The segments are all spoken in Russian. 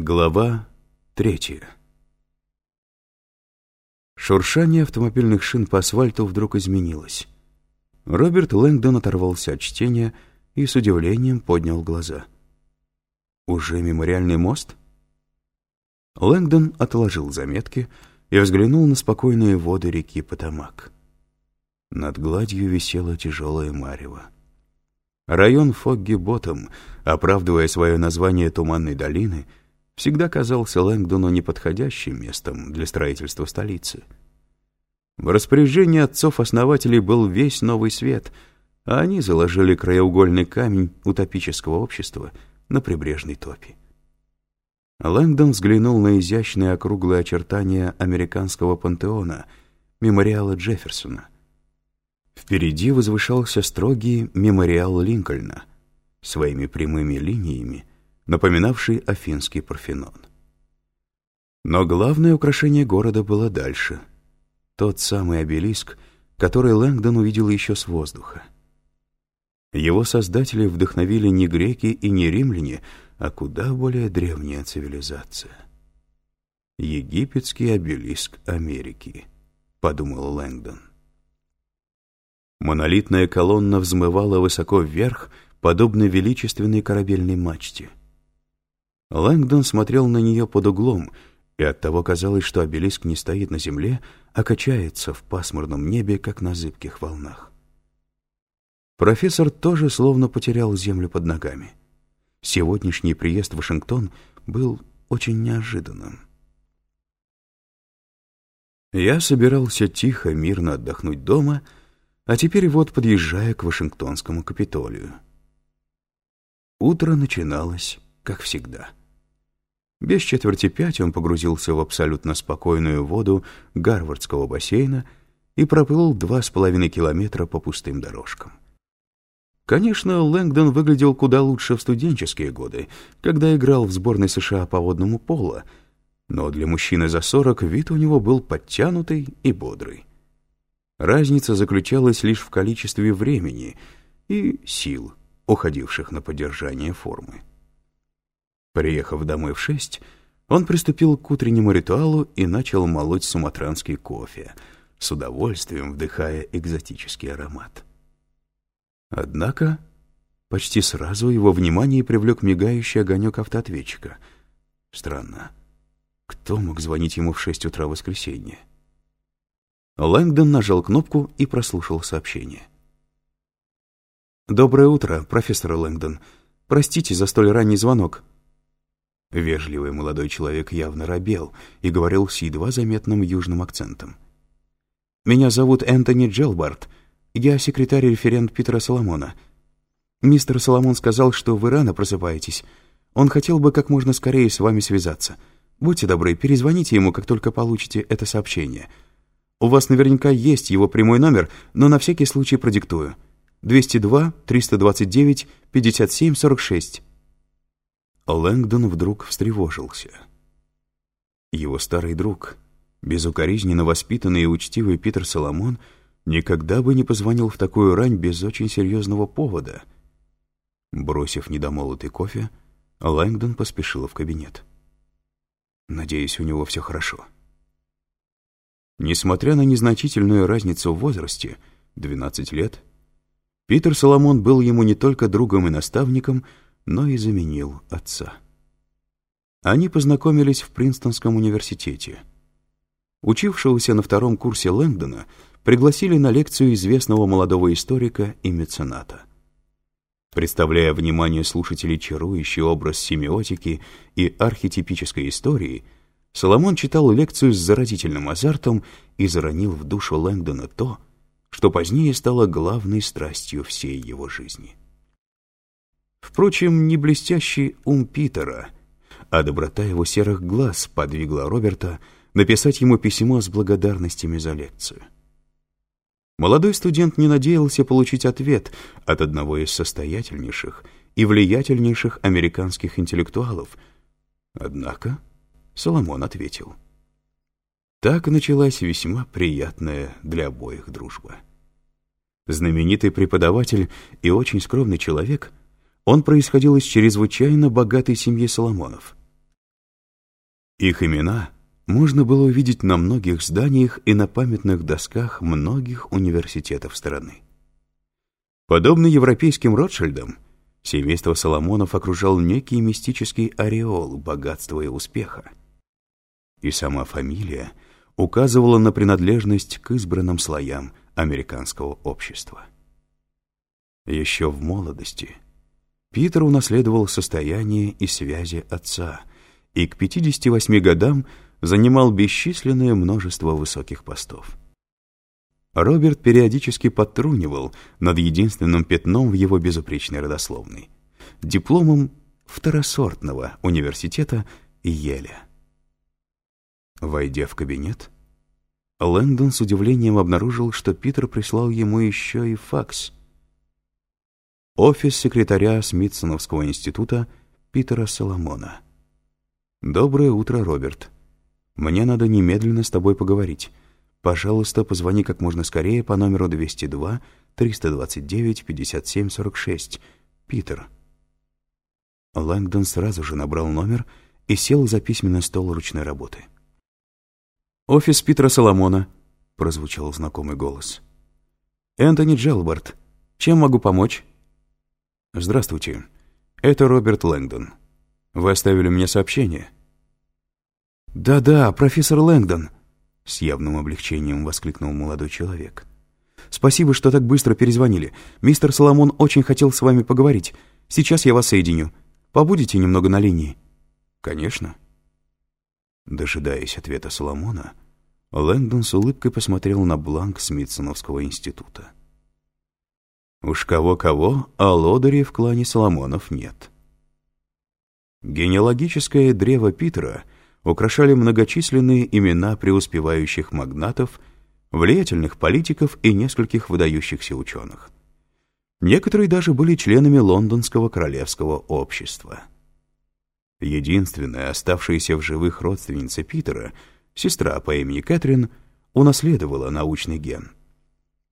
Глава третья Шуршание автомобильных шин по асфальту вдруг изменилось. Роберт Лэнгдон оторвался от чтения и с удивлением поднял глаза. «Уже мемориальный мост?» Лэнгдон отложил заметки и взглянул на спокойные воды реки Потамак. Над гладью висела тяжелая марево. Район Фогги-Ботtom, оправдывая свое название Туманной долины, всегда казался Лэнгдону неподходящим местом для строительства столицы. В распоряжении отцов-основателей был весь новый свет, а они заложили краеугольный камень утопического общества на прибрежной топе. Лэнгдон взглянул на изящные округлые очертания американского пантеона, мемориала Джефферсона — Впереди возвышался строгий мемориал Линкольна, своими прямыми линиями, напоминавший Афинский Парфенон. Но главное украшение города было дальше. Тот самый обелиск, который Лэнгдон увидел еще с воздуха. Его создатели вдохновили не греки и не римляне, а куда более древняя цивилизация. «Египетский обелиск Америки», — подумал Лэнгдон. Монолитная колонна взмывала высоко вверх, подобно величественной корабельной мачте. Лэнгдон смотрел на нее под углом, и оттого казалось, что обелиск не стоит на земле, а качается в пасмурном небе, как на зыбких волнах. Профессор тоже словно потерял землю под ногами. Сегодняшний приезд в Вашингтон был очень неожиданным. Я собирался тихо, мирно отдохнуть дома — а теперь вот подъезжая к Вашингтонскому Капитолию. Утро начиналось, как всегда. Без четверти пять он погрузился в абсолютно спокойную воду Гарвардского бассейна и проплыл два с половиной километра по пустым дорожкам. Конечно, Лэнгдон выглядел куда лучше в студенческие годы, когда играл в сборной США по водному поло, но для мужчины за сорок вид у него был подтянутый и бодрый. Разница заключалась лишь в количестве времени и сил, уходивших на поддержание формы. Приехав домой в шесть, он приступил к утреннему ритуалу и начал молоть суматранский кофе, с удовольствием вдыхая экзотический аромат. Однако почти сразу его внимание привлек мигающий огонек автоответчика. Странно. Кто мог звонить ему в шесть утра воскресенья? Лэнгдон нажал кнопку и прослушал сообщение. «Доброе утро, профессор Лэнгдон. Простите за столь ранний звонок». Вежливый молодой человек явно робел и говорил с едва заметным южным акцентом. «Меня зовут Энтони Джелбарт. Я секретарь-референт Питера Соломона. Мистер Соломон сказал, что вы рано просыпаетесь. Он хотел бы как можно скорее с вами связаться. Будьте добры, перезвоните ему, как только получите это сообщение». У вас наверняка есть его прямой номер, но на всякий случай продиктую. 202-329-57-46. Лэнгдон вдруг встревожился. Его старый друг, безукоризненно воспитанный и учтивый Питер Соломон, никогда бы не позвонил в такую рань без очень серьезного повода. Бросив недомолотый кофе, Лэнгдон поспешил в кабинет. «Надеюсь, у него все хорошо». Несмотря на незначительную разницу в возрасте, 12 лет, Питер Соломон был ему не только другом и наставником, но и заменил отца. Они познакомились в Принстонском университете. Учившегося на втором курсе Лэнгдона пригласили на лекцию известного молодого историка и мецената. Представляя внимание слушателей чарующий образ семиотики и архетипической истории – Соломон читал лекцию с заразительным азартом и заронил в душу Лэнгдона то, что позднее стало главной страстью всей его жизни. Впрочем, не блестящий ум Питера, а доброта его серых глаз подвигла Роберта написать ему письмо с благодарностями за лекцию. Молодой студент не надеялся получить ответ от одного из состоятельнейших и влиятельнейших американских интеллектуалов, однако Соломон ответил. Так началась весьма приятная для обоих дружба. Знаменитый преподаватель и очень скромный человек, он происходил из чрезвычайно богатой семьи Соломонов. Их имена можно было увидеть на многих зданиях и на памятных досках многих университетов страны. Подобно европейским Ротшильдам, семейство Соломонов окружал некий мистический ореол богатства и успеха. И сама фамилия указывала на принадлежность к избранным слоям американского общества. Еще в молодости Питер унаследовал состояние и связи отца, и к 58 годам занимал бесчисленное множество высоких постов. Роберт периодически подтрунивал над единственным пятном в его безупречной родословной — дипломом второсортного университета Еля. Войдя в кабинет, Лэндон с удивлением обнаружил, что Питер прислал ему еще и факс. Офис секретаря Смитсоновского института Питера Соломона. «Доброе утро, Роберт. Мне надо немедленно с тобой поговорить. Пожалуйста, позвони как можно скорее по номеру 202-329-5746. Питер». Лэнгдон сразу же набрал номер и сел за письменный стол ручной работы. «Офис Питера Соломона», — прозвучал знакомый голос. «Энтони Джелбард. Чем могу помочь?» «Здравствуйте. Это Роберт Лэнгдон. Вы оставили мне сообщение?» «Да-да, профессор Лэнгдон», — с явным облегчением воскликнул молодой человек. «Спасибо, что так быстро перезвонили. Мистер Соломон очень хотел с вами поговорить. Сейчас я вас соединю. Побудете немного на линии?» «Конечно». Дожидаясь ответа Соломона, Лэнгдон с улыбкой посмотрел на бланк Смитсоновского института. Уж кого-кого, а лодырей в клане Соломонов нет. Генеалогическое древо Питера — украшали многочисленные имена преуспевающих магнатов, влиятельных политиков и нескольких выдающихся ученых. Некоторые даже были членами Лондонского королевского общества. Единственная оставшаяся в живых родственница Питера, сестра по имени Кэтрин, унаследовала научный ген.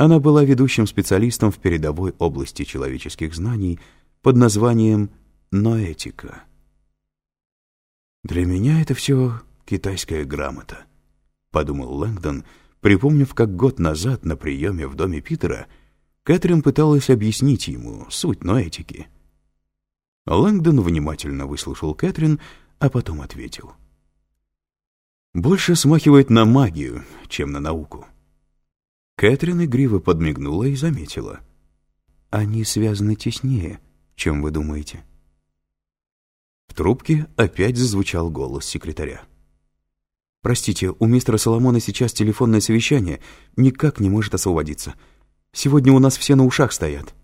Она была ведущим специалистом в передовой области человеческих знаний под названием ноэтика. «Для меня это все китайская грамота», — подумал Лэнгдон, припомнив, как год назад на приеме в доме Питера Кэтрин пыталась объяснить ему суть ноэтики. Лэнгдон внимательно выслушал Кэтрин, а потом ответил. «Больше смахивает на магию, чем на науку». Кэтрин игриво подмигнула и заметила. «Они связаны теснее, чем вы думаете». В трубке опять зазвучал голос секретаря. «Простите, у мистера Соломона сейчас телефонное совещание, никак не может освободиться. Сегодня у нас все на ушах стоят».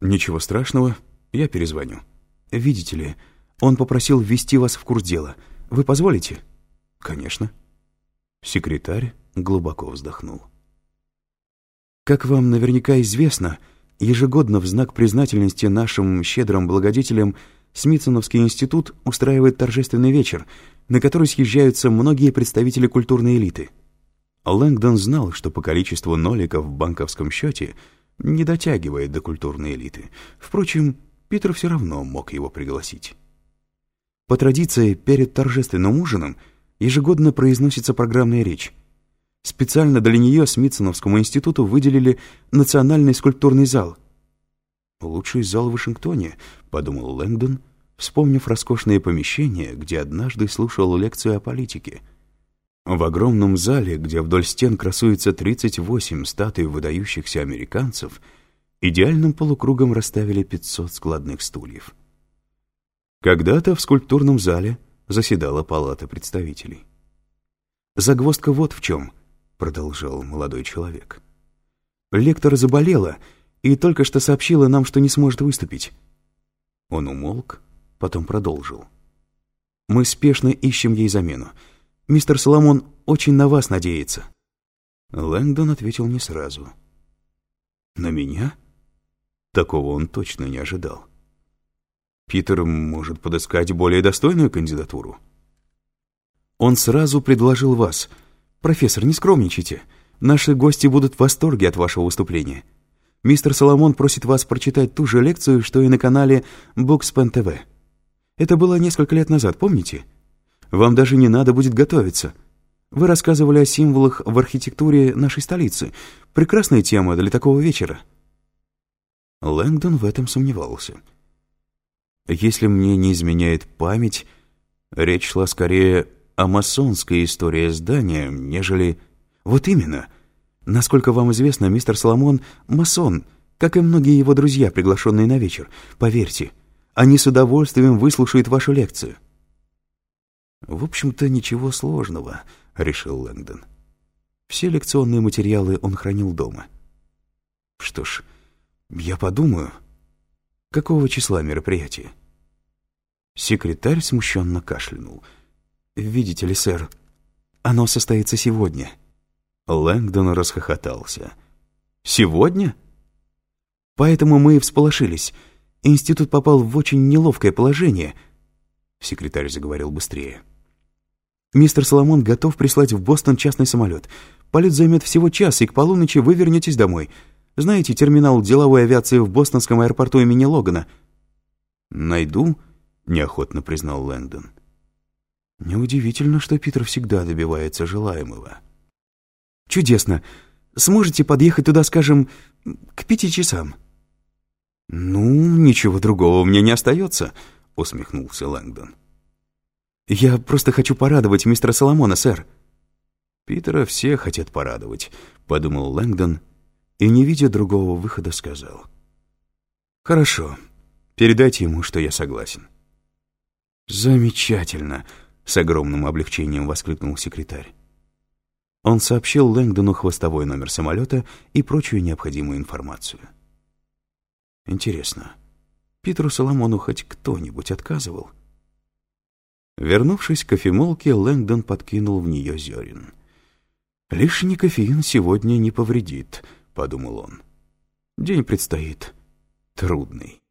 «Ничего страшного, я перезвоню». «Видите ли, он попросил ввести вас в курс дела. Вы позволите?» «Конечно». Секретарь глубоко вздохнул. «Как вам наверняка известно, ежегодно в знак признательности нашим щедрым благодетелям – Смитсоновский институт устраивает торжественный вечер, на который съезжаются многие представители культурной элиты. Лэнгдон знал, что по количеству ноликов в банковском счете не дотягивает до культурной элиты. Впрочем, Питер все равно мог его пригласить. По традиции, перед торжественным ужином ежегодно произносится программная речь. Специально для нее Смитсоновскому институту выделили национальный скульптурный зал — «Лучший зал в Вашингтоне», — подумал Лэнгдон, вспомнив роскошные помещения, где однажды слушал лекцию о политике. В огромном зале, где вдоль стен красуется 38 статуй выдающихся американцев, идеальным полукругом расставили 500 складных стульев. Когда-то в скульптурном зале заседала палата представителей. «Загвоздка вот в чем», — продолжал молодой человек. «Лектор заболела, и только что сообщила нам, что не сможет выступить». Он умолк, потом продолжил. «Мы спешно ищем ей замену. Мистер Соломон очень на вас надеется». Лэнгдон ответил не сразу. «На меня?» Такого он точно не ожидал. Питер может подыскать более достойную кандидатуру. Он сразу предложил вас. «Профессор, не скромничайте. Наши гости будут в восторге от вашего выступления. Мистер Соломон просит вас прочитать ту же лекцию, что и на канале Bookspен TV. Это было несколько лет назад, помните? Вам даже не надо будет готовиться. Вы рассказывали о символах в архитектуре нашей столицы. Прекрасная тема для такого вечера». Лэнгдон в этом сомневался. Если мне не изменяет память, речь шла скорее о масонской истории здания, нежели... Вот именно. Насколько вам известно, мистер Соломон — масон, как и многие его друзья, приглашенные на вечер. Поверьте, они с удовольствием выслушают вашу лекцию. «В общем-то, ничего сложного», — решил Лэнгдон. Все лекционные материалы он хранил дома. «Что ж, я подумаю. Какого числа мероприятие?» Секретарь смущенно кашлянул. «Видите ли, сэр, оно состоится сегодня». Лэнгдон расхохотался. «Сегодня?» «Поэтому мы и всполошились. Институт попал в очень неловкое положение». Секретарь заговорил быстрее. Мистер Соломон готов прислать в Бостон частный самолет. Полет займет всего час, и к полуночи вы вернетесь домой. Знаете терминал деловой авиации в бостонском аэропорту имени Логана?» «Найду», — неохотно признал Лэндон. «Неудивительно, что Питер всегда добивается желаемого». «Чудесно. Сможете подъехать туда, скажем, к пяти часам?» «Ну, ничего другого мне не остается», — усмехнулся Лэнгдон. «Я просто хочу порадовать мистера Соломона, сэр». «Питера все хотят порадовать», — подумал Лэнгдон, и, не видя другого выхода, сказал. «Хорошо, передайте ему, что я согласен». «Замечательно!» — с огромным облегчением воскликнул секретарь. Он сообщил Лэнгдону хвостовой номер самолета и прочую необходимую информацию. «Интересно, Питеру Соломону хоть кто-нибудь отказывал?» Вернувшись к кофемолке, Лэнгдон подкинул в нее зерен. «Лишний кофеин сегодня не повредит», — подумал он. «День предстоит трудный».